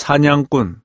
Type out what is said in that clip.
사냥꾼.